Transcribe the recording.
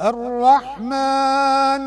الرحمن.